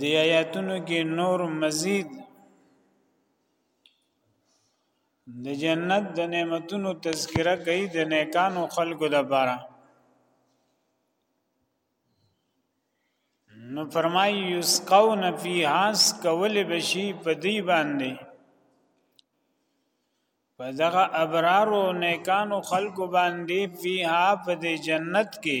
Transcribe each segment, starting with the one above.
دی آیاتونو کې نور مزید د جنت د نعمتونو تذکرہ کوي د نیکانو خلقو لپاره نو فرمای یسقون فیها کول بشی په دی باندې په دغه ابرار او نیکانو خلقو باندې فیها په دی جنت کې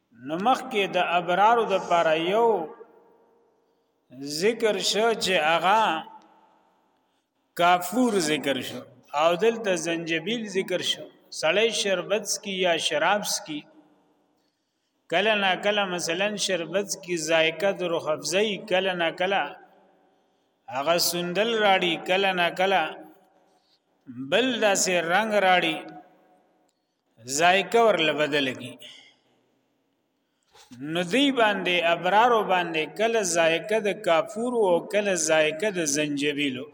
نو مخکې د ابرارو د پاره یو ذکر شو چې هغه کافور ذکر شو او دلته زنجبیل ذکر شو سړی شربت کی یا شراب کی کله نا کله مثلا شربت کی ذایقه درو حفظی کله نا کله هغه سندل راړي کله نا کله بل داسې رنگ راړي ذایقه ورله بدل کی نو دی باندې ابرارو باندې کله ذایقه د کافور او کله ذایقه د زنجبیلو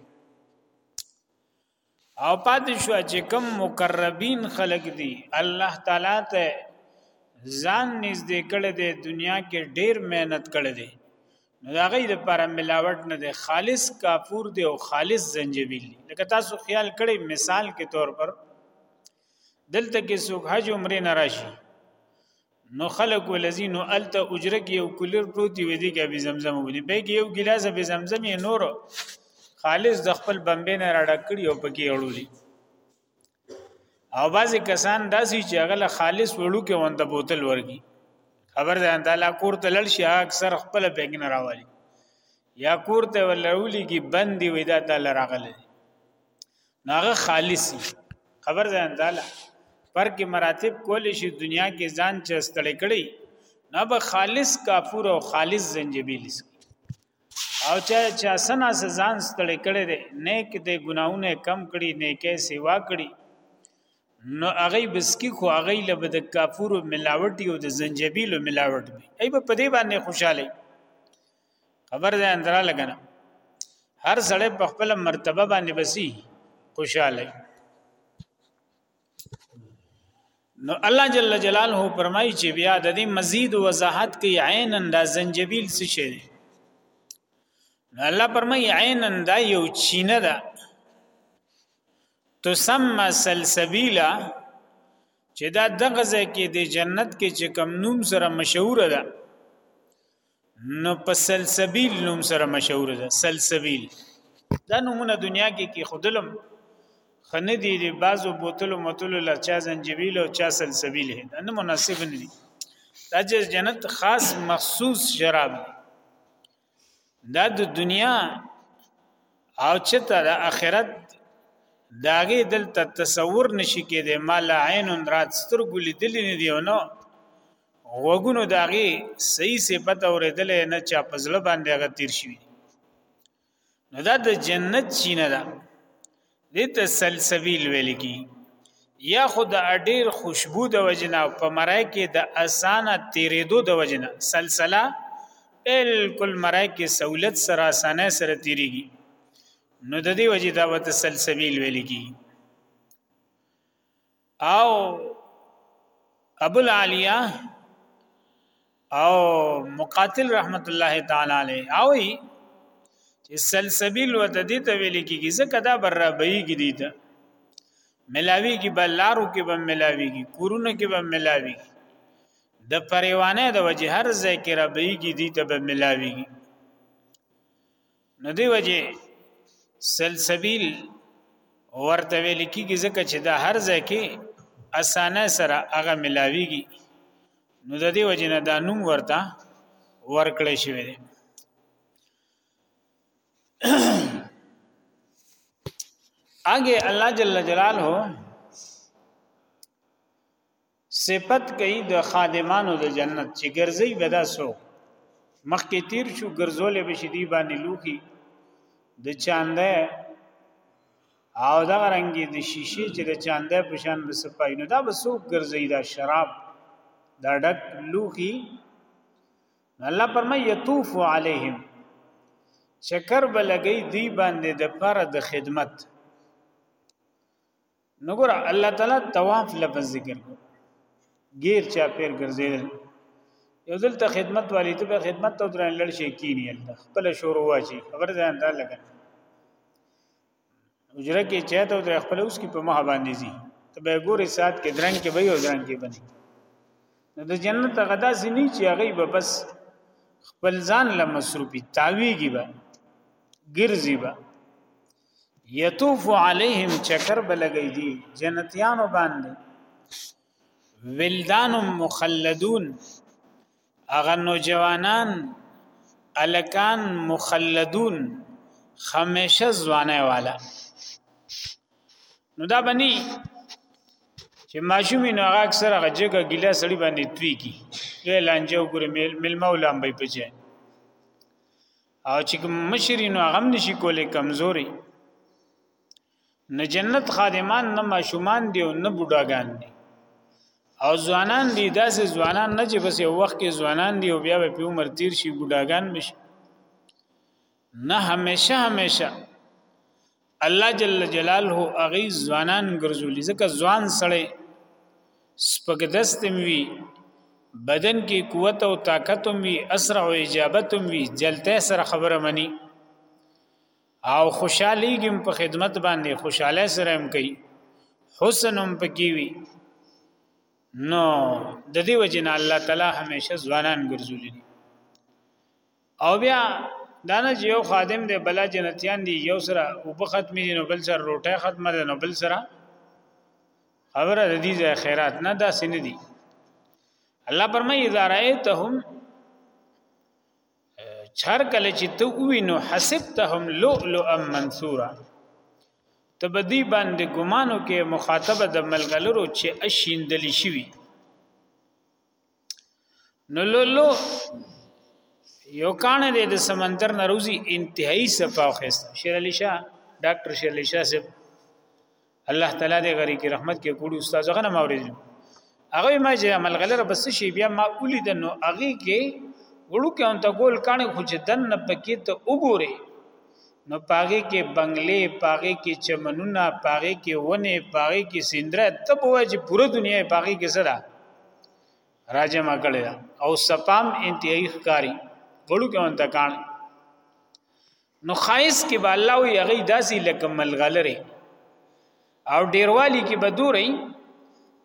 او پاتې شو چې کم مقربین خلق دي الله تعالی ته ځان نږدې کړي دي دنیا کې ډیر مهنت کړي دي نو دا غي د پر ملاوت نه دي خالص کافور دي او خالص زنجبیل لکه تاسو خیال کړئ مثال کې تور پر دلته کې څوک حج عمره نه راشي نو خلق ولذین الته اجره کې یو کولر پروتي وي دي کې به زمزم ودی په کې یو ګلاس به زمزم یې نور خالص د خپل بمبې نه راډک کړي او پکې اړولي او بعضی کسان داسي چې هغه خالص وړو کې وند بوتل ورګي خبر ده ان تعالی کور ته لړ شي اکثر خپل بیگ نه راوالي یا کور ته ولولي کې بندي ودا تعالی راغلي ناغه خالص خبر ځان داله پر کې مراتب کول شي دنیا کې ځان چې استړې کړي نه به خالص کافور او خالص زنجبیل سکی او چا چا سنا سزان ستړې کړي دي نیک دې ګناونه کم کړي نیکه سیوا کړي نو هغه بسکی خو هغه له بد کافور ملاوټي او د زنجبیل ملاوټ وي ای په دې باندې خوشاله خبر ده اندرا لګنه هر سړی په خپل مرتبه باندې بسی خوشاله نو الله جل جلاله فرمایي چې بیا د دې مزید وضاحت کوي عینا د زنجبیل څه شي نو الله فرمایي عینا دا یو چینه ده تسمى سلسبیلا چې دا دغه ځای کې د جنت کې چې کم نوم سره مشهور ده نو په سلسبیل نوم سره مشهور ده سلسبیل دا نمونه دنیا کې کې خودلم خنه دي دي بعضو بوتلو متلو لا چا زنجبیل او چا سلسبیل هي دا نه مناسب نه دي دا چې جنت خاص مخصوص شراب دا د دنیا او چې تر اخرت داغه دلته تصور نشي کېده مال عین رات سترګو لیدل نه دی نو غوګونو داغي صحیح صفت اوریدل نه چا پزړه باندې هغه تیر شي نو دا د جنت چینه ده د تسلسبیل ویل کی یا خود اډیر خوشبو د وجنا په مرای کې د اسانه تیریدو د وجنا سلسله بالکل مرای کې سہولت سره اسانه سره تیریږي نو د دې وجې دا وتسلسبیل ویل کی او ابو العالیه او مقاتل رحمت الله تعالی علیه او چې سلسبیل وتدی ته ویل کیږي ځکه دا برابرۍ کې دي ته ملاوی کې بل لارو کې به ملاوی کې کورونه کې به ملاوی کې د پریوانه د وجه هر ځای کې ربي کې دي ته به ملاويږي نو دی وجه سلسبیل ورته ویل کیږي ځکه چې دا هر ځای کې اسانه سره هغه ملاویږي نو د دې وجه نه دا نوم ورته ورکړی شوی دی اگے الله جل جلاله صفت کوي د خادمانو د جنت چې ګرځي بدا سو مخکې تیر شو ګرځولې به شدي باندې لوخي د چاندې او دا رنګي د شیشې چې د چاندې په شان به سپای نو دا به سو ګرځي دا شراب دا ډک لوخي الله پرمه یطوف علیهم چکر بلګی دی باندې د پر د خدمت نګور الله تعالی طواف لفظ ذکر کو غیر چا پیر ګرځیدل یو دلته خدمت والی ته به خدمت ته درن لړ شي کینی الله خپل شروع واچي خبر ځان ته لګا اجره کې چاته در خپل اوس کې په مه باندې زی ته به ګوري سات کې درن کې به یو درن کې بني نو د جنت غدا زنی چې هغه به بس خپل ځان له مصروفي تاویږي به ګرځي به یطوف علیهم چکر بلګی دی جنتیانو باندې ولدان مخلدون اغه نوجوانان الکان مخلدون خمیشه ځوانه والا نو دا بنی چې ماشومی نو هغه اکثر هغه جګه ګیله سړی باندې توی کی یې لانجه وګوره مل ملمه ولام به پچې او چې مشرینو هغه نشي کولای کمزوري نه جنت خادمان نه ماشومان دی او نه بوډاګان دی او ځوانان دی داسې ځوانان نه چې بس یو وخت کې ځوانان دی او بیا به په عمر تیر شي بوډاګان بشي نه همیشه همیشه الله جل جلاله هغه ځوانان ګرځولي ځکه ځوان سړی سپګدست وي بدن کې قوت او طاقت وي اسرع او اجابت وي جلته سره خبره مني او خوشحالي ګم په خدمت باندې خوشاله سره هم کوي حسن هم پکې وي نو د دې وجنه الله تعالی همیشه ځوانان ګرځولي او بیا دا نه چې یو خادم دی بلا جنتیان دی یو سره او په ختمې دي نو بل سره روټه ختمه ده نو بل سره خبره د دې ځای خیرات نه دا سن دي الله پرمای اذا رايتهم چر کله چې ته وینو حسبتهم لؤلؤا منثورا تبدی باندې ګمانو کې مخاطبه د ملګرو چې اشیندل شي نو لولو یو کان دی د سمندر نروزی انتهایی صفا خست شیر علی شاه ډاکټر شیر علی شاه صاحب الله تعالی دې غری کی رحمت کې کوړي استاد غنه مورید هغه ما چې عمل غلره بس شي بیا ما اولی د نو هغه کې وړو کې ان ته ګول کانه خو چې دن نه پکې ته وګوره نو پاغه کې بنگلې پاغه کې چمنونه پاغه کې ونه پاغه کې سندره تب وای چې پوره دنیا پاغه کې سره راجه ما کړی او سپام انتهایی ښکاری وړو کې وانت کان نو خایس کې به الله وی هغه داسې لکه ملغلره او ډیروالی کې به دوري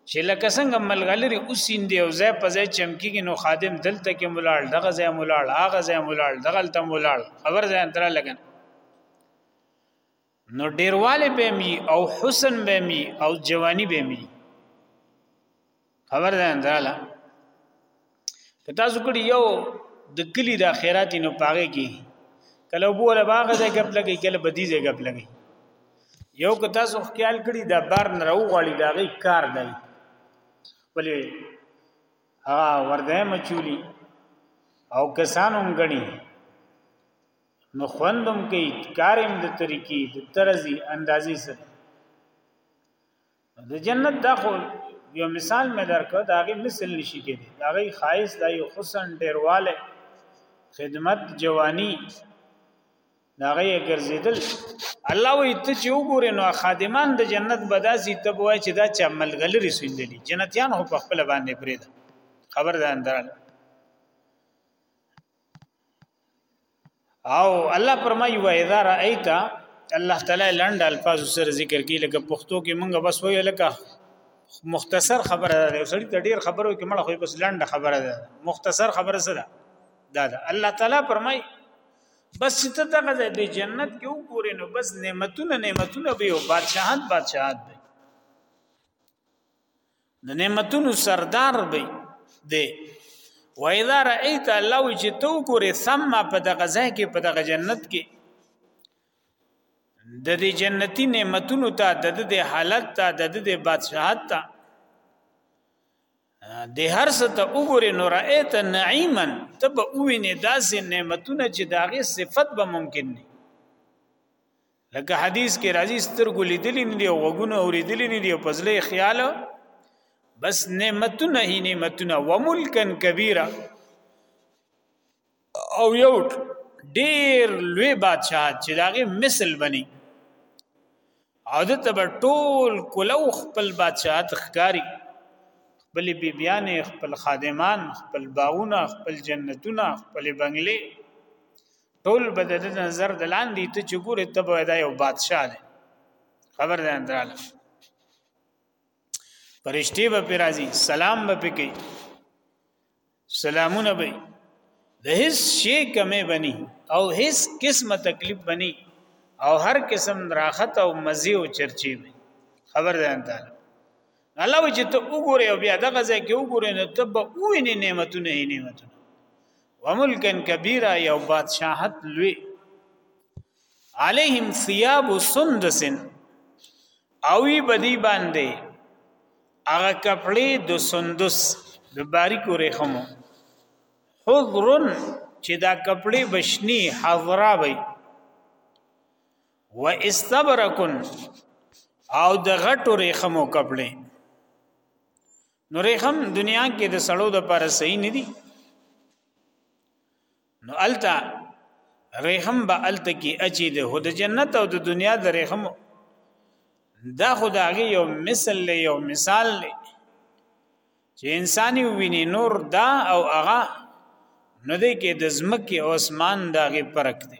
چې لکه څنګه ملغلره اوسین دی او ځای په ځای چمکیږي نو خادم دلته کې ملاړ دغه ځای ملاړ هغه ځای ملاړ دغه تل ملاړ خبر ځای انترا لګن نو ډیرواله به می او حسن به می او جوانی به می خبر ده اندراله که تاسو کړي یو د کلی د خیرات نو پاګه کی کله بو له باغ ځای غپ لګي کله بدی ځای غپ لګي یو که تاسو خیال کړي دا بار نه راو غړي دا غي کار دی ولې ها ورده مچولی او کسانو غني نو خوندم کوي کارم د طریقې د طرزي اندازې سره د جنت دا خو یو مثال مې درکړ دا غي مثل نشي کېږي دا غي خایس دا یو حسن ډیرواله خدمت جوانی دا غي ګرځیدل الله وي ته چې وګورې نو خادمان د جنت بداسي ته وای چې دا چې عملګل رسول دي جنتیان هو په خپل باندې پرې خبر ده اندراله او الله فرمایي و اذا رايت الله تعالی لند الفاظ سره ذکر کی لکه پښتو کې مونږ بس وی لکه مختصر خبره ده یو سړی ته ډیر خبرو کې مړ خو بس لنډه خبره ده مختصر خبره سره دا ده الله تعالی فرمای بس چې ته دغه ځای به جنت کې وګورې نو بس نعمتونه نعمتونه به او بادشاہت بادشاہت به د نعمتونو سردار به دی و اذا رايت الله چې تو ګورې ثم په دغه ځای کې په دغه جنت کې د دې جنتی نعمتونو ته د دې حالت ته د دې بادشاہت ته د هر څه ته وګورې نو رايت نعيما تب وینې داسې نعمتونه چې داغه صفت به ممکن نه لکه حدیث کې راځي سترګو لیدلې نه دی او غوګونه اوریدلې نه دی او پزلې خیال بس نعمتونه هی نعمتونه وملکن کبیره او یو ډیر لوی بادشاہ چې داغه مثل بني او د تب ټول کولو خپل بادشاہ تخکاری خپل بیبیان خپل خادمان خپل باغونه خپل جنتونه خپل بنگلې ټول به د نظر د لاندې ته چې ګورې ته به دا یو بادشاه دی خبر ده اندراله پرشتي به پر راځي سلام به پکې سلامونه به د هیڅ شي کمې بني او هیڅ قسمه تکلیف بني او هر قسم راحت او مزي او چرچي به خبر ده اندراله الله وی چې ته وګوره او بیا دغه ځای کې وګوره نو ته به وینې نعمتونه یې نعمتونه وملکن کبیره یو بادشاہت لوی علیهم ثياب سندس او وی بدی باندې هغه کپړې د سندس د باریکو ریخمو حضرن چې دا کپړې بشنی حضرا وي و استبرکن او د غټو ریخمو کپړې نو ریخم دنیا کې د سړو د پر صحیح نه دي نو التا ریخم به التا کې اچي د هود جنت او د دنیا د ریخم دا خدای یو مثل له یو مثال له چې انساني ویني نور دا او هغه نو دې کې د زمکه او اسمان داغه فرق دی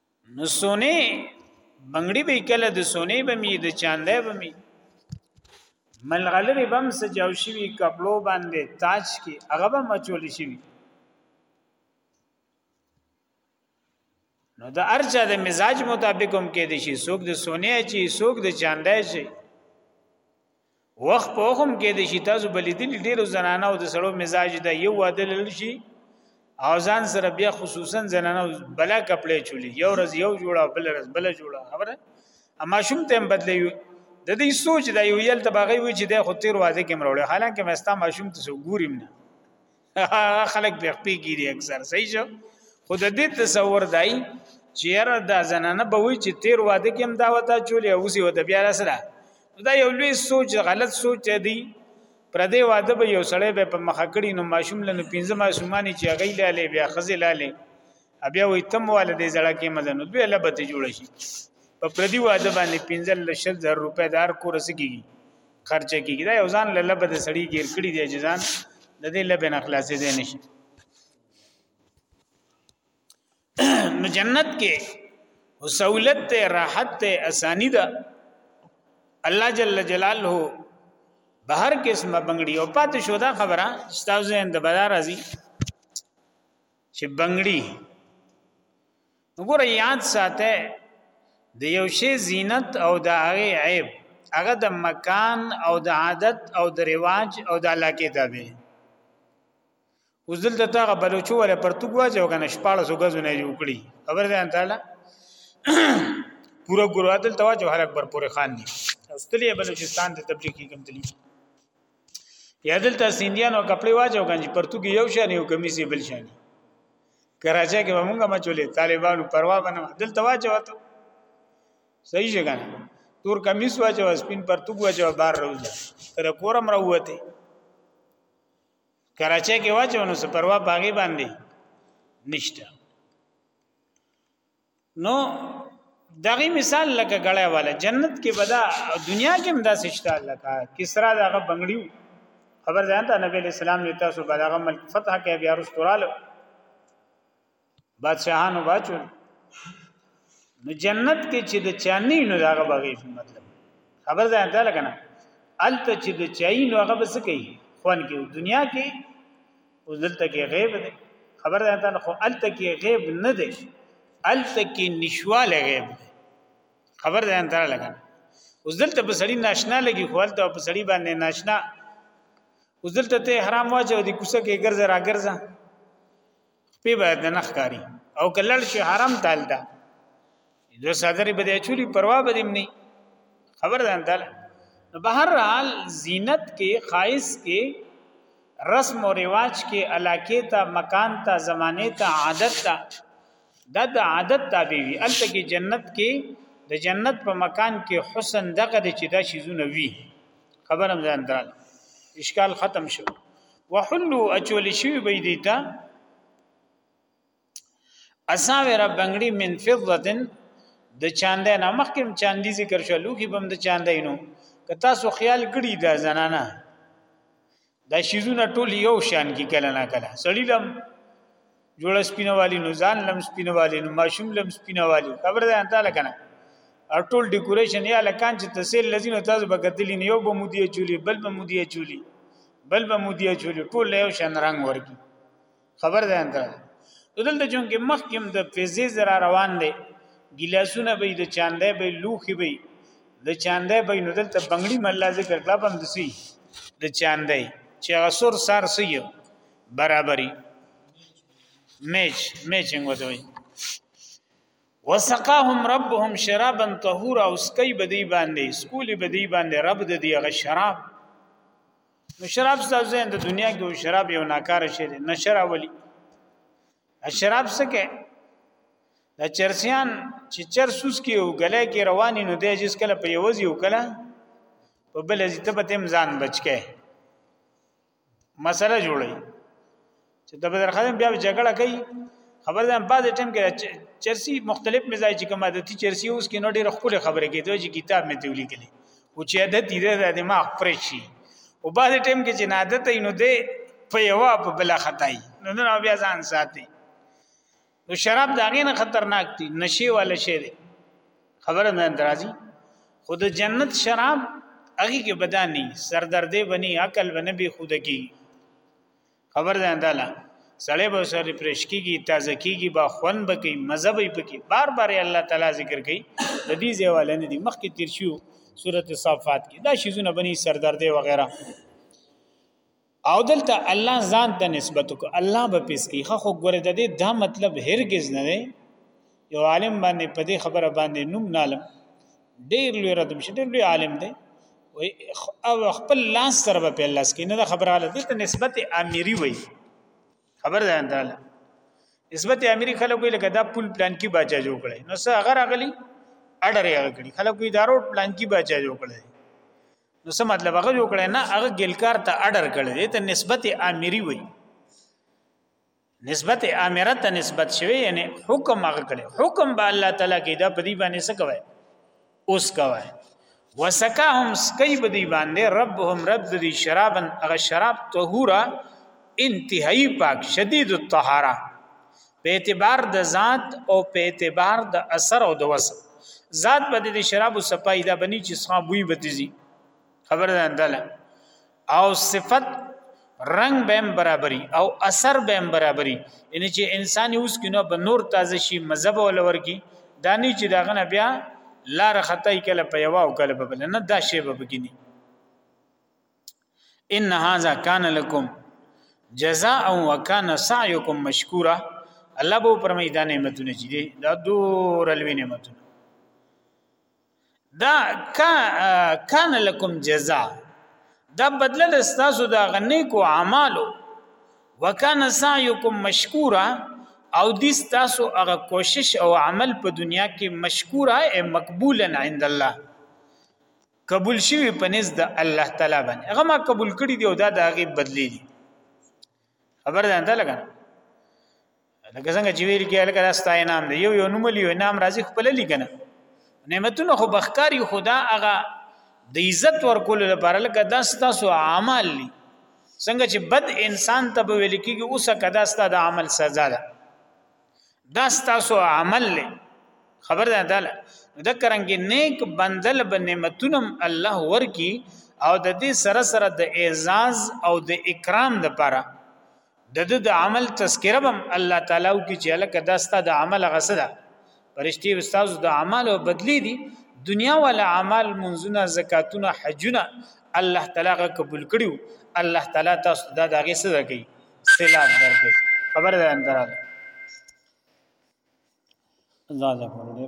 نو سونه بنگړي به کله د سونه به می د چاندې به می ملغلری بم سجاو شوی کپلو باندې تاج کې هغه به مچول شوی نو د ارچا د مزاج مطابق هم کې دي شي سوق د سونه چی سوق د چاندې شي وخت په وخم کې د شي تاسو بلیدل ډیرو زنانه او د سړو مزاج دا یو عادل شي او ځان سره بیا خصوصا زنانه بلا کپړې چولي یو ورځ یو جوړه بل ورځ بل جوړه خبره اما شوم تم بدلی د دې سوچ دا یو یل تباغي وی چې د خو تیر واده کې مروړي حالانکه مستا ماشوم ته ګوریم نه خلک په خپې ګیری اکثر صحیح شو خو د دې تصور دای چې هر د زنانه به وی چې تیر واده کې هم دا وتا چولې او سی وته بیا سره دا یو لوی سوچ غلط سوچ دی پر دې واده به یو سړی به په مخ کړی نو ماشوم لنو پنځه ماشومان چې غی لاله بیا خزه لاله بیا وې تم والدې زړه کې مزنو دوی لبته جوړ شي په پردي واده باندې 15 لشل زر روپے دار کورس کیږي خرچ کیږي دا یو ځان لبه د سړی ګیر کړی دی چې ځان د دې لبه نه خلاصې دی نشي نو جنت کې سہولت ته راحت ته اسانی ده الله جل جلاله بهر قسم بنگړي او پات شو دا خبره استاوزه اند بازار ازي چې بنگړي وګوره یاد ساته د یو شی زینت او د هغه عیب هغه د مکان او د عادت او د رواج او د علاقه تابع اوس دلته تا بلوچو ولا پرتګ واځو کنه شپاله سوګزو نه جوړ کړی خبر ده ان تعالی پورا ګورو عدل تواجو هر اکبر پورې خان دي استلی بلوچستان ته تبلیغ کوم تلی یا دلته سیندیانو کپڑے واجو کنه پرتګ یو شان یو کمیسي بل شان کراچۍ کې به مونږه مچولې طالبانو پروا بنه دلته واچو ته صحیح څنګه تور کمیس واچو سپین پرتګ واچو بار روزه تر کورم راوته کراچۍ کې واچو نو څه پروا باغی باندې نشته نو دغه مثال لکه غړې والا جنت کې بدا او دنیا کې هم داسې شته لکه کسرا دغه بنگړیو خبر ځان ته نبی اسلام یې تاسو بلغه ملک فتح کې بیا رستورالو بادشاہانو باچو نو جنت کې چې د چانی نو دغه بغي مطلب خبر ځان ته لګنه الته چې د چای نو هغه بس کوي خوان کې دنیا کې اوس دلته کې غیب دی خبر ده ته خو الته کې غیب نه دی الته کې نشواله غیب دی خبر ده ته لګا اوس دلته په سړی ناشنا لګي خو الته په سړی باندې ناشنا اوس دلته ته حرام واچو دي کوڅه کې ګرځه را ګرځه په باید نه ښکاری او کلل شي حرام تال ده دوه ساتري به دې چولی پروا به دې مني خبر ده انتل نو بهر حال زینت کې خایس کې رسم او رواج کې علاقه ته مکان ته زمانه ته عادت ته دا د عادت تابع وي الته کې جنت کې د جنت په مکان کې حسن دغه د چې دا شیزونه وي خبرم ځان درال اشکال ختم شو وحلو اچول شوی بيدیتا اساور بنگړي من فضتن د چاندې نه مخکې چاندي ذکر شو لوخي بم د چاندې نو که تاسو خیال کړی دا زنانه دا شیزونه ټول یو شان کې کله نه کله سړی لم جوړ سپینوالی نو ځان لم سپینوالی نو ماشوم لم سپینوالی خبر ده انت لکنه او ټول ډیکوریشن یا لکان چې تسهیل لذین تاسو بغدلی نه یو به مودی چولی بل به مودی چولی بل به مودی چولی ټول یو شان رنگ ورکی خبر ده انده دلته چون کې مخکم د پیزې زرا روان دي ګلاسونه به د چاندې به لوخي به د چاندې به نو دلته بنگړي مله ذکر کړه بم دسی د چاندې چې غسر سار سيو برابرۍ میچ میچنګ وته وي وسقاهم ربهم شرابا طهورا اسکی بدی باندې سکولی بدی باندې رب د دی غ شراب نو شراب ستاسو د دنیا کې شراب یو ناکاره شی دی نشر اولی شراب سکه د چرسیان چې چرسوس کې او غلې کې رواني نو دی جس کله په یوځي او کله په بل ځي ته به تم ځان بچکه مسله جوړي چې د بدر خادم بیا جګړه کوي خبر ده بعد ټیم کې چرسی مختلف مزاج چې کومه د تی چرسی اوس کې نو ډېر خپل خبره کوي دوی چې کتاب مې دی ولیکلی او چې عادت دې د دماغ فرش شي او بعد ټیم کې چې عادت یې نو دې په یو په بل خدای نو نو بیا ځان ساتي نو شراب دا غینه خطرناک دي نشي ولا شي دي خبره نه درازي خود جنت شراب هغه کې بدانی سردردې بني عقل ونه به خود کی خبر ده انداله سړی به سره پرش کیږي تازه کیږي با خون بکی مزه به پکې بار بار الله تعالی ذکر کوي د دې ځایواله نه دي مخکې تیر شو سورته صافات کې دا شیزونه بني سردردې وغیرہ او دلته الله ځان ته نسبت کو الله به پیس کی خو ګوره د دې دا مطلب هرگز نه دی یو عالم باندې په دې خبره باندې نوم نالم ډیر لوی ردم شي ډیر لوی عالم دی او خپل لاس سره په لاس کې نه خبره ده ته نسبت اميري وي خبر ده انده نسبت اميري خلک وي لکه دا پول پلان کې باچا جوړ کړي نو څه اگر اغلي اډر یې اغلي خلک وي دا روډ پلان کې باچا جوړ کړي نو څه مطلب هغه جوړ کړي نه هغه ګلکار ته اډر کړي ته نسبت اميري وي نسبت امره ته نسبت شوی یعنی حکم هغه کړي حکم به الله تعالی کې دا په دې باندې څه کوي اوس کوي وسکاهم سکی به دې باندې ربهم رب دې شرابن هغه شراب طهورا انتهایی پاک شدید الطهاره په اعتبار د ذات او په اعتبار د اثر او د وصف ذات به د شراب او صفای دا بنی چې څخه بوی بتزي خبر ده انداله او صفت رنگ به برابرۍ او اثر به برابرۍ ان چې انسان اوس کینو به نور تازه شي مذهب ولور کی دانی چې داغه نه بیا لار خطای کله په یو او کله په بل نه دا شی به بګینی ان هاذا کان لکم جزاء وکانه سعیکم مشکورا الله به پر میدان نعمتونه چي دي دا دور الوی نعمتونه دا کان لکم جزاء دا بدله د تاسو د غنې کو اعمالو وکانه سعیکم مشکورا او دې تاسو هغه کوشش او عمل په دنیا کې مشکورا او مقبولا عند الله قبول شوی پنځ د الله تعالی باندې هغه ما قبول کړی دی او دا د هغه بدلی دی خبر ده انده لګا لکه څنګه چې ویل کې الګا راستا نام دی یو یو نوم لیو نام راځي خپل لیکنه نعمتونه خو بخکاری خدا هغه د عزت ورکول لپاره لکه دا ستاسو عمل دی څنګه چې بد انسان ته به ویل کېږي اوس کدا ستا د عمل سزا ده دا ستاسو عمل دی خبر ده تعالی د کرانګي نیک بندل به نعمتونم الله ورکی او د دې سره سره د اعزاز او د اکرام لپاره د د د عمل تذکره بم الله تعالی او کی چې لکه داستا د عمل غسدا پرشتي استاد د اعمال او بدلی دي دنیا ولا اعمال منزونه زکاتونه حجونه الله تعالی غ قبول کړیو الله تعالی تاسو دا دغه څه درکې سلام درکې خبر ده اندراله الله دې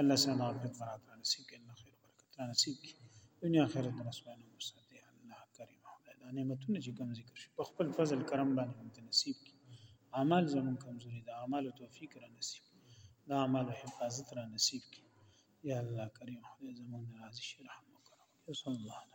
الله سره دا خدمت راته نصیب کړي الله خیر برکت را نصیب کړي دنیا آخرت د رسوانه مرسته الله کریم خدای دا نعمتونه چې کوم ذکر شي په خپل فضل کرم باندې موږ نصیب کړي اعمال زمون کمزوري د اعمال توفیق را نصیب د اعمال حفاظت را نصیب کړي یا الله کریم خدای زمون راضي شي رحم وکړه صلی الله علیه